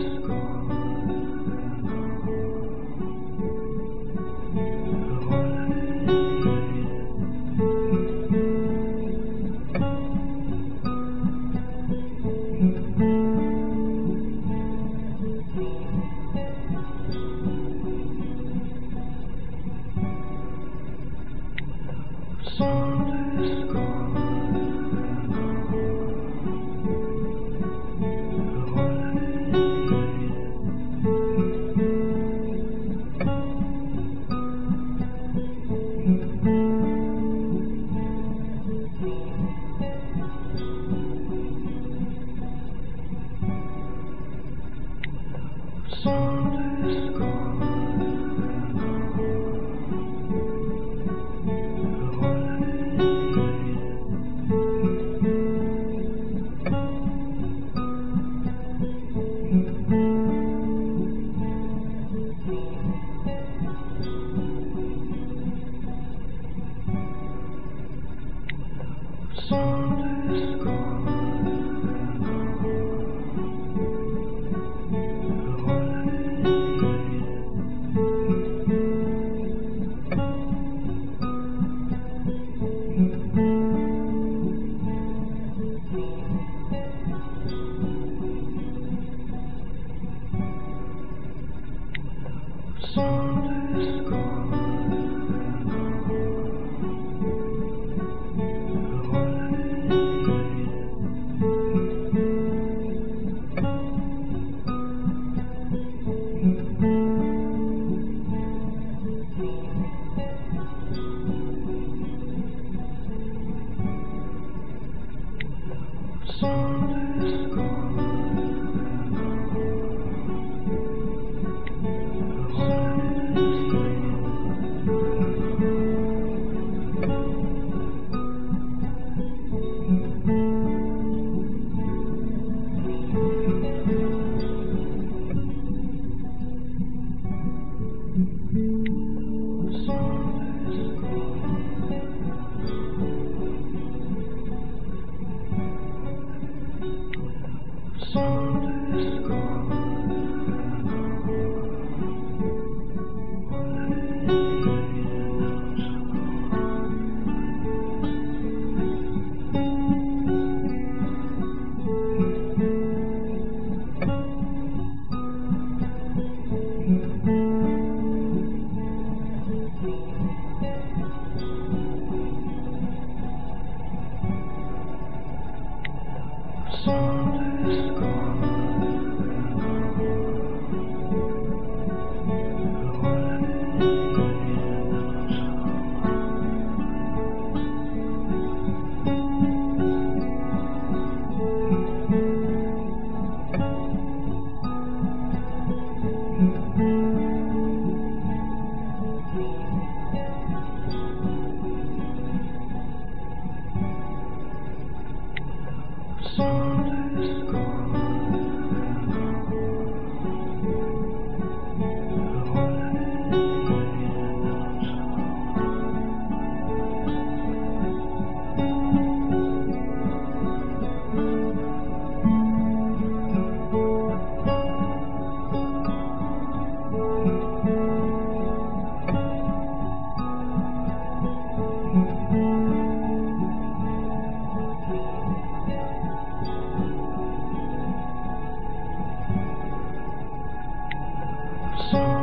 school. Christmas. sun is gone. soon. song.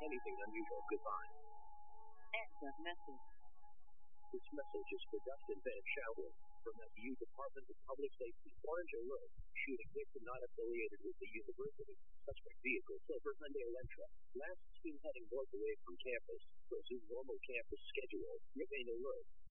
Anything unusual. Goodbye. End of message. This message is for Dustin Van Shouwen from FU Department of Public Safety. Orange alert. Shooting victim not affiliated with the university. Suspect vehicle silver Hyundai Elantra. Last seen heading north away from campus. Resume normal campus schedule. Remain alert.